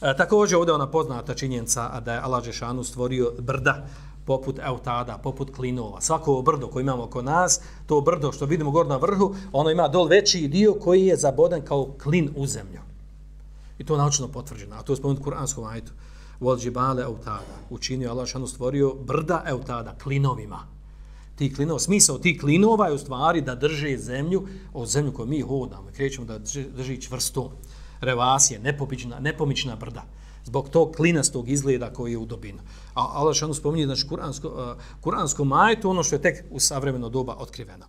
E, također ovdje ona poznata činjenica da je Allah Žešanu stvorio brda poput eutada, poput klinova. Svako brdo koje imamo oko nas, to brdo što vidimo gore na vrhu, ono ima dol veći dio koji je zabodan kao klin u zemlju. I to je naučno potvrđeno. A to je spomenuti kuranskom ajtu. Vol džibale eutada. Učinio Allah Žešanu stvorio brda eutada, klinovima. Ti klinova, smisao ti klinova je u stvari da drže zemlju, o zemlju koju mi hodamo, krećemo da drži, drži čvrsto revasije, nepomična, nepomična brda zbog tog klinastog izgleda koji je u dobinu. A Allah što spominje, znači, kuransko, uh, kuransko majetu ono što je tek u savremeno doba otkriveno.